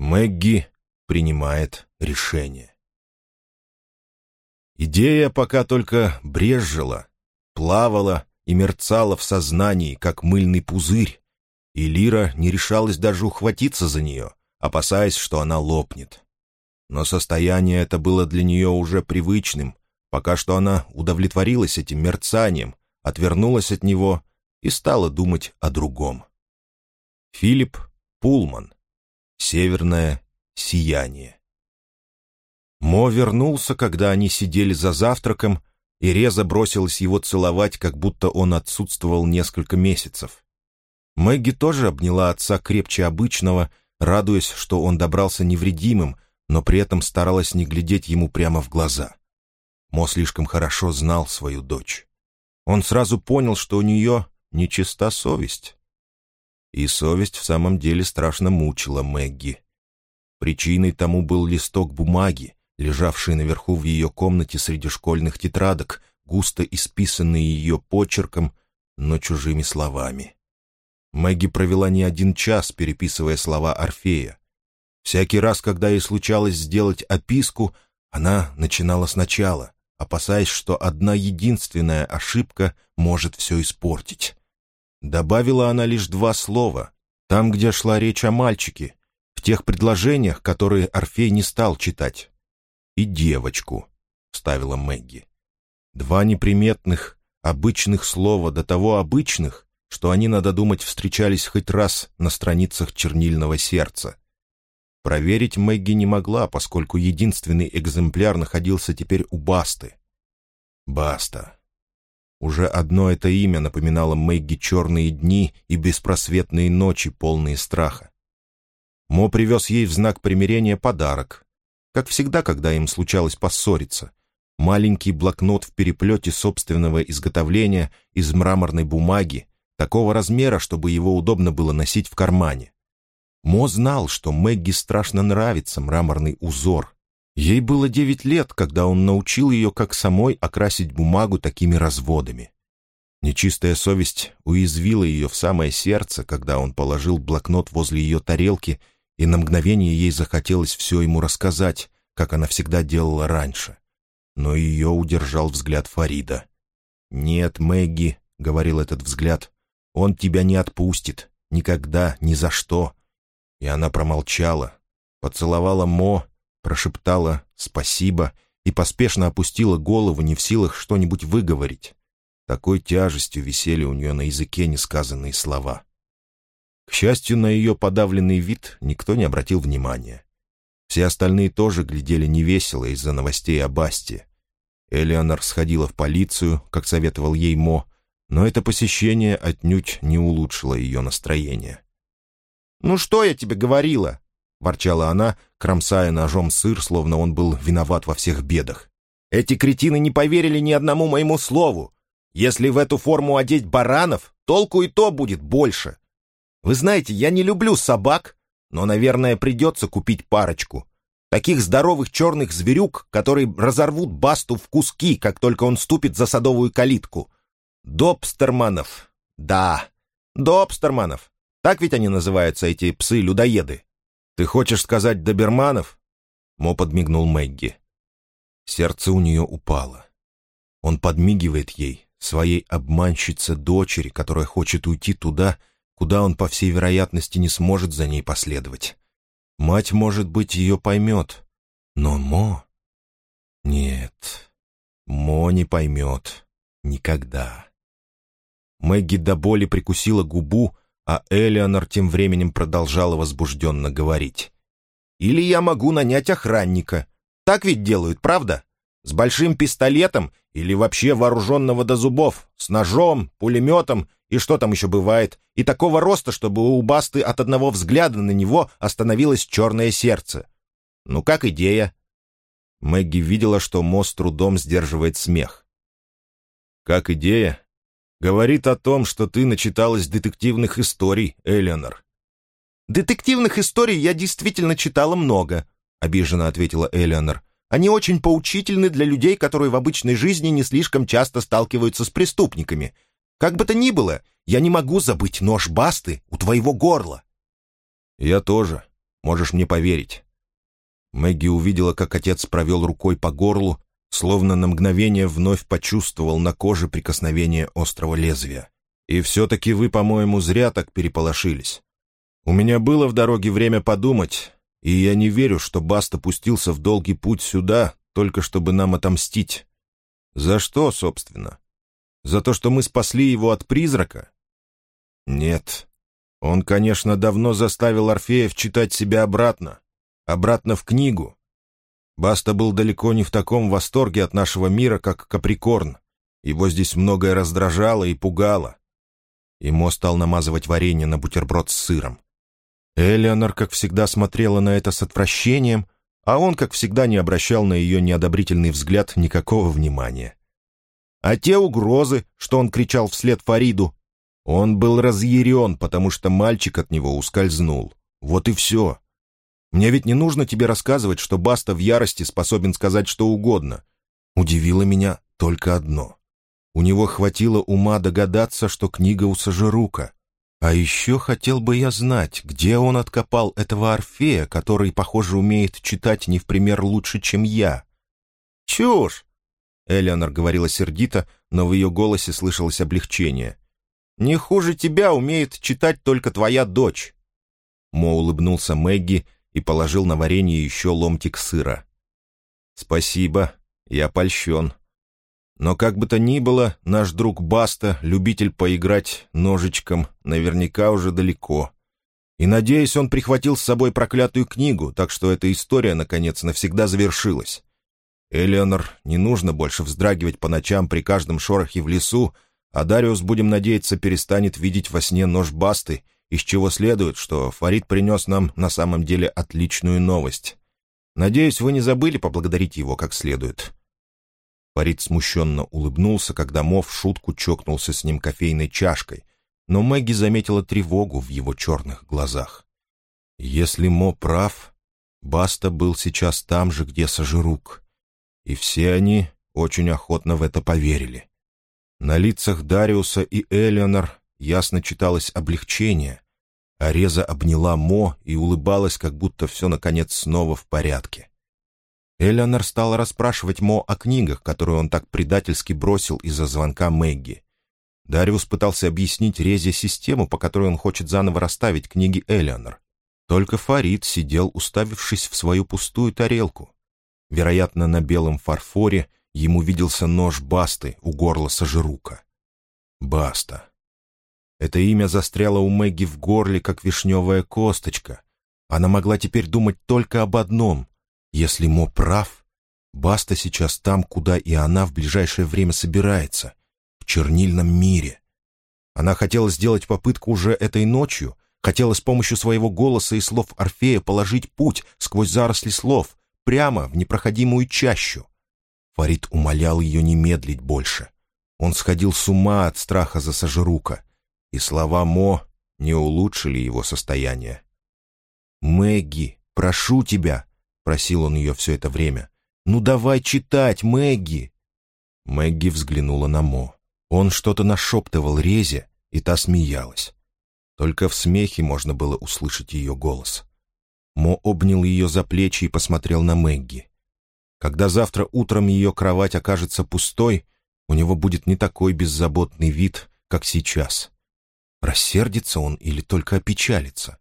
Мэгги принимает решение. Идея пока только брезжила, плавала и мерцала в сознании, как мыльный пузырь, и Лира не решалась даже ухватиться за нее, опасаясь, что она лопнет. Но состояние это было для нее уже привычным, пока что она удовлетворилась этим мерцанием, отвернулась от него и стала думать о другом. Филипп Пулман. Северное сияние. Мо вернулся, когда они сидели за завтраком, и Реза бросилась его целовать, как будто он отсутствовал несколько месяцев. Мэгги тоже обняла отца крепче обычного, радуясь, что он добрался невредимым, но при этом старалась не глядеть ему прямо в глаза. Мо слишком хорошо знал свою дочь. Он сразу понял, что у нее нечиста совесть. И совесть в самом деле страшно мучила Мэгги. Причиной тому был листок бумаги, лежавший наверху в ее комнате среди школьных тетрадок, густо исписанный ее почерком, но чужими словами. Мэгги провела не один час, переписывая слова Орфея. Всякий раз, когда ей случалось сделать описку, она начинала сначала, опасаясь, что одна единственная ошибка может все испортить. Добавила она лишь два слова, там, где шла речь о мальчике, в тех предложениях, которые Орфей не стал читать и девочку», — ставила Мэгги. Два неприметных, обычных слова, до того обычных, что они, надо думать, встречались хоть раз на страницах чернильного сердца. Проверить Мэгги не могла, поскольку единственный экземпляр находился теперь у Басты. Баста. Уже одно это имя напоминало Мэгги черные дни и беспросветные ночи, полные страха. Мо привез ей в знак примирения подарок как всегда, когда им случалось поссориться. Маленький блокнот в переплете собственного изготовления из мраморной бумаги, такого размера, чтобы его удобно было носить в кармане. Мо знал, что Мэгги страшно нравится мраморный узор. Ей было девять лет, когда он научил ее, как самой окрасить бумагу такими разводами. Нечистая совесть уязвила ее в самое сердце, когда он положил блокнот возле ее тарелки и на мгновение ей захотелось все ему рассказать, как она всегда делала раньше. Но ее удержал взгляд Фарида. «Нет, Мэгги», — говорил этот взгляд, — «он тебя не отпустит. Никогда, ни за что». И она промолчала, поцеловала Мо, прошептала «спасибо» и поспешно опустила голову, не в силах что-нибудь выговорить. Такой тяжестью висели у нее на языке несказанные слова. К счастью, на ее подавленный вид никто не обратил внимания. Все остальные тоже глядели невесело из-за новостей о Басте. Элеонор сходила в полицию, как советовал ей Мо, но это посещение отнюдь не улучшило ее настроение. «Ну что я тебе говорила?» — ворчала она, кромсая ножом сыр, словно он был виноват во всех бедах. «Эти кретины не поверили ни одному моему слову. Если в эту форму одеть баранов, толку и то будет больше. Вы знаете, я не люблю собак, но, наверное, придется купить парочку. Таких здоровых черных зверюк, которые разорвут Басту в куски, как только он ступит за садовую калитку. Добстерманов. Да, добстерманов. Так ведь они называются, эти псы-людоеды. Ты хочешь сказать доберманов? Мо подмигнул Мэгги. Сердце у нее упало. Он подмигивает ей, своей обманщице-дочери, которая хочет уйти туда, куда он, по всей вероятности, не сможет за ней последовать. Мать, может быть, ее поймет, но Мо... Нет, Мо не поймет. Никогда. Мэгги до боли прикусила губу, а Элеонор тем временем продолжала возбужденно говорить. «Или я могу нанять охранника. Так ведь делают, правда? С большим пистолетом или вообще вооруженного до зубов, с ножом, пулеметом и что там еще бывает, и такого роста, чтобы у Басты от одного взгляда на него остановилось черное сердце. Ну как идея? Мэгги видела, что Мо с трудом сдерживает смех. «Как идея?» «Говорит о том, что ты начиталась детективных историй, Элеонор». «Детективных историй я действительно читала много», — обиженно ответила Элеонор. «Они очень поучительны для людей, которые в обычной жизни не слишком часто сталкиваются с преступниками. Как бы то ни было, я не могу забыть нож Басты у твоего горла». «Я тоже. Можешь мне поверить». Мэгги увидела, как отец провел рукой по горлу, словно на мгновение вновь почувствовал на коже прикосновение острого лезвия. «И все-таки вы, по-моему, зря так переполошились. У меня было в дороге время подумать, и я не верю, что Баста пустился в долгий путь сюда, только чтобы нам отомстить. За что, собственно? За то, что мы спасли его от призрака? Нет. Он, конечно, давно заставил Орфеев читать себя обратно. Обратно в книгу. Баста был далеко не в таком восторге от нашего мира, как Каприкорн. Его здесь многое раздражало и пугало. Имо стал намазывать варенье на бутерброд с сыром. Элеонор, как всегда, смотрела на это с отвращением, а он, как всегда, не обращал на ее неодобрительный взгляд никакого внимания. А те угрозы, что он кричал вслед Фариду, он был разъярен, потому что мальчик от него ускользнул. Вот и все. Мне ведь не нужно тебе рассказывать, что Баста в ярости способен сказать что угодно. Удивило меня только одно. У него хватило ума догадаться, что книга у Сажирука. А еще хотел бы я знать, где он откопал этого Орфея, который, похоже, умеет читать не в пример лучше, чем я. «Чушь!» — Элеонор говорила сердито, но в ее голосе слышалось облегчение. «Не хуже тебя умеет читать только твоя дочь». Мо улыбнулся Мэгги и положил на варенье еще ломтик сыра. «Спасибо, я польщен. Но как бы то ни было, наш друг Баста, любитель поиграть ножичком, наверняка уже далеко. И, надеюсь, он прихватил с собой проклятую книгу, так что эта история, наконец, навсегда завершилась. Элеонор не нужно больше вздрагивать по ночам при каждом шорохе в лесу, а Дариус, будем надеяться, перестанет видеть во сне нож Басты — из чего следует, что Фарид принес нам на самом деле отличную новость. Надеюсь, вы не забыли поблагодарить его как следует». Фарид смущенно улыбнулся, когда Мо в шутку чокнулся с ним кофейной чашкой, но Мэгги заметила тревогу в его черных глазах. Если Мо прав, Баста был сейчас там же, где Сажирук, и все они очень охотно в это поверили. На лицах Дариуса и Элеонор ясно читалось облегчение. Ареза обняла Мо и улыбалась, как будто все, наконец, снова в порядке. Элеонор стала расспрашивать Мо о книгах, которые он так предательски бросил из-за звонка Мэгги. Дариус пытался объяснить Резе систему, по которой он хочет заново расставить книги Элеонор. Только Фарид сидел, уставившись в свою пустую тарелку. Вероятно, на белом фарфоре ему виделся нож Басты у горла Сажирука. Баста. Это имя застряло у Мэгги в горле, как вишневая косточка. Она могла теперь думать только об одном. Если Мо прав, Баста сейчас там, куда и она в ближайшее время собирается, в чернильном мире. Она хотела сделать попытку уже этой ночью, хотела с помощью своего голоса и слов Орфея положить путь сквозь заросли слов, прямо в непроходимую чащу. Фарид умолял ее не медлить больше. Он сходил с ума от страха за Сажирука и слова Мо не улучшили его состояние. «Мэгги, прошу тебя!» — просил он ее все это время. «Ну давай читать, Мэгги!» Мэгги взглянула на Мо. Он что-то нашептывал Резе, и та смеялась. Только в смехе можно было услышать ее голос. Мо обнял ее за плечи и посмотрел на Мэгги. Когда завтра утром ее кровать окажется пустой, у него будет не такой беззаботный вид, как сейчас. Рассердится он или только опечалится?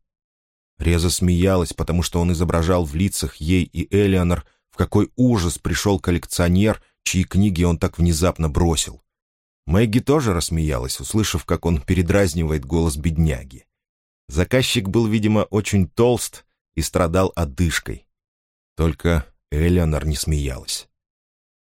Реза смеялась, потому что он изображал в лицах ей и Элеонор, в какой ужас пришел коллекционер, чьи книги он так внезапно бросил. Мэгги тоже рассмеялась, услышав, как он передразнивает голос бедняги. Заказчик был, видимо, очень толст и страдал одышкой. Только Элеонор не смеялась.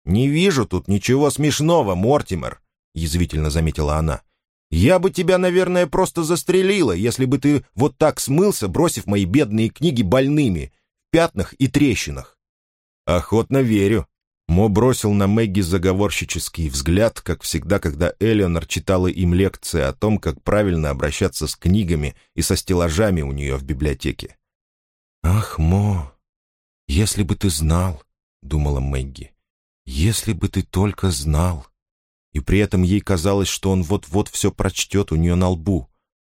«Не вижу тут ничего смешного, Мортимер», — язвительно заметила она. Я бы тебя, наверное, просто застрелила, если бы ты вот так смылся, бросив мои бедные книги больными, в пятнах и трещинах». «Охотно верю». Мо бросил на Мэгги заговорщический взгляд, как всегда, когда Элеонор читала им лекции о том, как правильно обращаться с книгами и со стеллажами у нее в библиотеке. «Ах, Мо, если бы ты знал», — думала Мэгги, — «если бы ты только знал» и при этом ей казалось, что он вот-вот все прочтет у нее на лбу.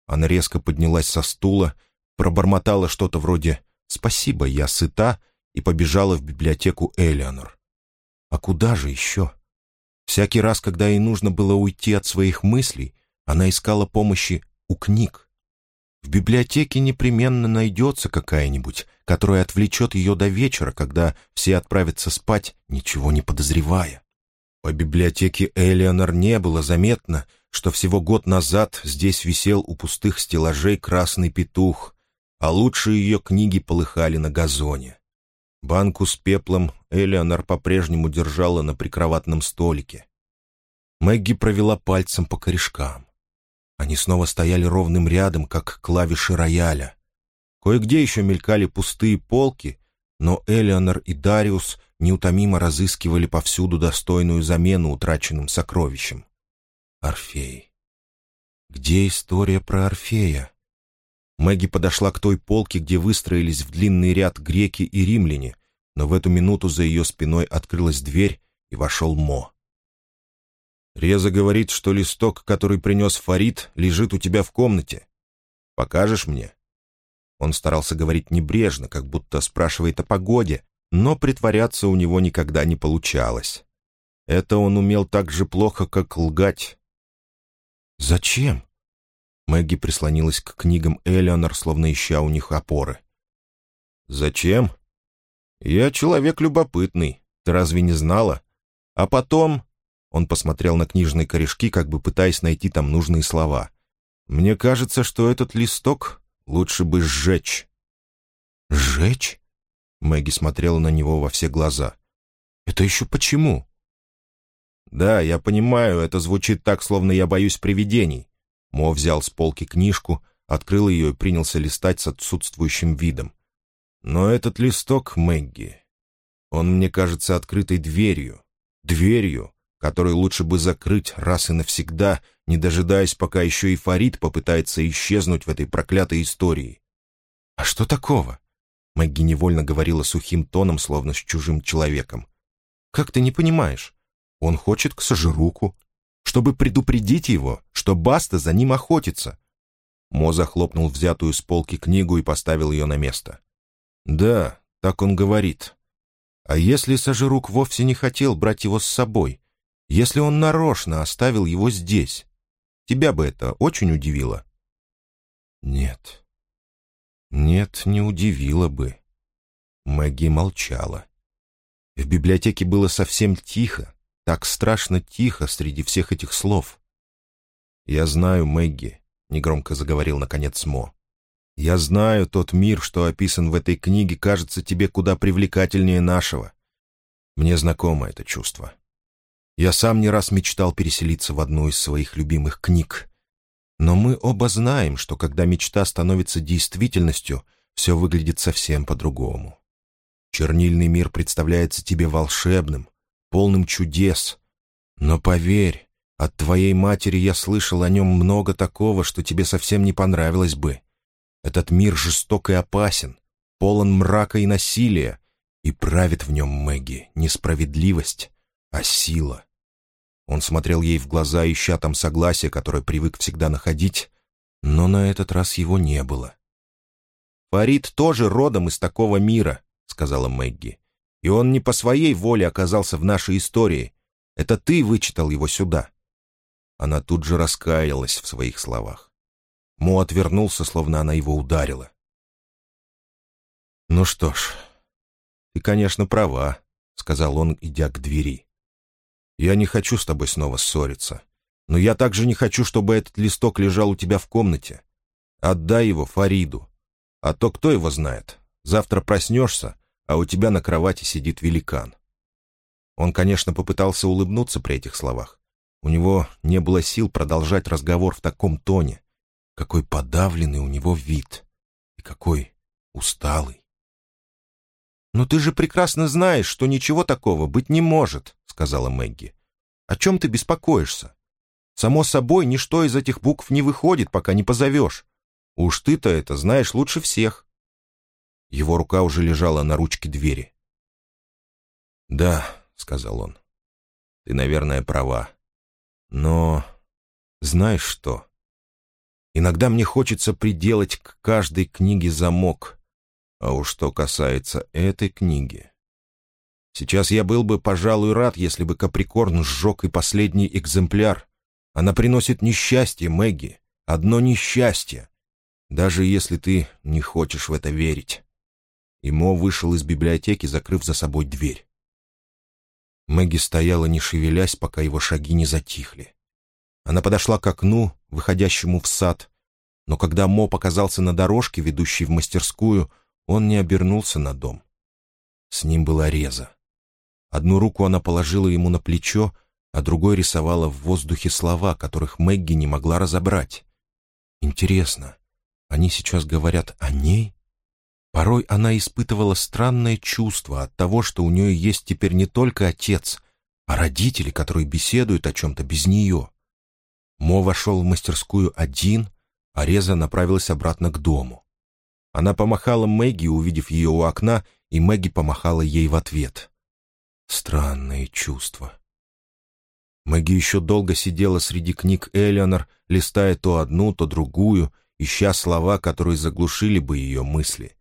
Она резко поднялась со стула, пробормотала что-то вроде спасибо, я сыта и побежала в библиотеку Элеонор. А куда же еще? Всякий раз, когда ей нужно было уйти от своих мыслей, она искала помощи у книг. В библиотеке непременно найдется какая-нибудь, которая отвлечет ее до вечера, когда все отправятся спать, ничего не подозревая. По библиотеке Элеонор не было заметно, что всего год назад здесь висел у пустых стеллажей красный петух, а лучшие ее книги полыхали на газоне. Банку с пеплом Элеонор по-прежнему держала на прикроватном столике. Мэгги провела пальцем по корешкам. Они снова стояли ровным рядом, как клавиши рояля. Кое-где еще мелькали пустые полки, но Элеонор и Дариус неутомимо разыскивали повсюду достойную замену утраченным сокровищам. Орфей. Где история про Орфея? Мэгги подошла к той полке, где выстроились в длинный ряд греки и римляне, но в эту минуту за ее спиной открылась дверь, и вошел Мо. «Реза говорит, что листок, который принес Фарид, лежит у тебя в комнате. Покажешь мне?» Он старался говорить небрежно, как будто спрашивает о погоде, но притворяться у него никогда не получалось. Это он умел так же плохо, как лгать. «Зачем?» Мэгги прислонилась к книгам Элеонор, словно ища у них опоры. «Зачем?» «Я человек любопытный. Ты разве не знала? А потом...» Он посмотрел на книжные корешки, как бы пытаясь найти там нужные слова. «Мне кажется, что этот листок лучше бы сжечь». «Сжечь?» Мэгги смотрела на него во все глаза. «Это еще почему?» «Да, я понимаю, это звучит так, словно я боюсь привидений. Мо взял с полки книжку, открыл ее и принялся листать с отсутствующим видом. Но этот листок, Мэгги, он мне кажется открытой дверью. Дверью, которую лучше бы закрыть раз и навсегда, не дожидаясь, пока еще и Фарид попытается исчезнуть в этой проклятой истории. «А что такого?» Мэгги невольно говорила сухим тоном, словно с чужим человеком. «Как ты не понимаешь? Он хочет к Сожируку, чтобы предупредить его, что Баста за ним охотится. Мо захлопнул взятую с полки книгу и поставил ее на место. «Да, так он говорит. А если Сажирук вовсе не хотел брать его с собой? Если он нарочно оставил его здесь? Тебя бы это очень удивило?» «Нет. Нет, не удивило бы». Мэгги молчала. В библиотеке было совсем тихо, так страшно тихо среди всех этих слов. «Я знаю, Мэгги», — негромко заговорил наконец Мо. «Я знаю, тот мир, что описан в этой книге, кажется тебе куда привлекательнее нашего. Мне знакомо это чувство. Я сам не раз мечтал переселиться в одну из своих любимых книг. Но мы оба знаем, что когда мечта становится действительностью, все выглядит совсем по-другому. Чернильный мир представляется тебе волшебным, полным чудес. Но поверь, от твоей матери я слышал о нем много такого, что тебе совсем не понравилось бы. Этот мир жесток и опасен, полон мрака и насилия, и правит в нем Мэгги не справедливость, а сила. Он смотрел ей в глаза, ища там согласие, которое привык всегда находить, но на этот раз его не было. «Фарид тоже родом из такого мира», — сказала Мэгги. И он не по своей воле оказался в нашей истории. Это ты вычитал его сюда». Она тут же раскаялась в своих словах. Мо отвернулся, словно она его ударила. «Ну что ж, ты, конечно, права», — сказал он, идя к двери. «Я не хочу с тобой снова ссориться, но я также не хочу, чтобы этот листок лежал у тебя в комнате. Отдай его Фариду, а то кто его знает. Завтра проснешься, а у тебя на кровати сидит великан». Он, конечно, попытался улыбнуться при этих словах. У него не было сил продолжать разговор в таком тоне. Какой подавленный у него вид. И какой усталый. «Но ты же прекрасно знаешь, что ничего такого быть не может», — сказала Мэгги. «О чем ты беспокоишься? Само собой, ничто из этих букв не выходит, пока не позовешь. Уж ты-то это знаешь лучше всех». Его рука уже лежала на ручке двери. «Да», — сказал он, — «ты, наверное, права. Но знаешь что? Иногда мне хочется приделать к каждой книге замок, А уж что касается этой книги... Сейчас я был бы, пожалуй, рад, если бы Каприкорн сжег и последний экземпляр. Она приносит несчастье, Мэгги. Одно несчастье. Даже если ты не хочешь в это верить. И Мо вышел из библиотеки, закрыв за собой дверь. Мэгги стояла, не шевелясь, пока его шаги не затихли. Она подошла к окну, выходящему в сад, но когда Мо показался на дорожке, ведущей в мастерскую, он не обернулся на дом. С ним была реза. Одну руку она положила ему на плечо, а другой рисовала в воздухе слова, которых Мэгги не могла разобрать. Интересно, они сейчас говорят о ней? Порой она испытывала странное чувство от того, что у нее есть теперь не только отец, а родители, которые беседуют о чем-то без нее. Мо вошел в мастерскую один, а Реза направилась обратно к дому. Она помахала Мэгги, увидев ее у окна, и Мэгги помахала ей в ответ. Странные чувства. Мэгги еще долго сидела среди книг Элеонор, листая то одну, то другую, ища слова, которые заглушили бы ее мысли.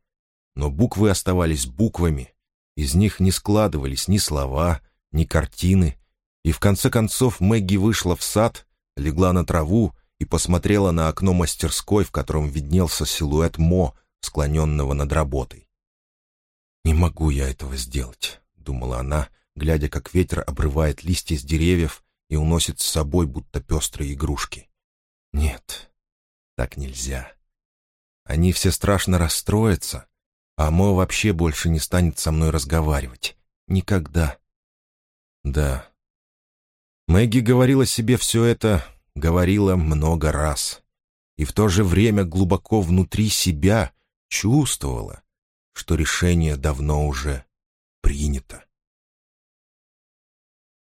Но буквы оставались буквами, из них не складывались ни слова, ни картины, и в конце концов Мэгги вышла в сад, легла на траву и посмотрела на окно мастерской, в котором виднелся силуэт Мо, склоненного над работой. «Не могу я этого сделать», — думала она, глядя, как ветер обрывает листья с деревьев и уносит с собой, будто пестрые игрушки. «Нет, так нельзя. Они все страшно расстроятся, а Мо вообще больше не станет со мной разговаривать. Никогда». «Да». Мэгги говорила себе все это, говорила много раз. И в то же время глубоко внутри себя чувствовала, что решение давно уже принято.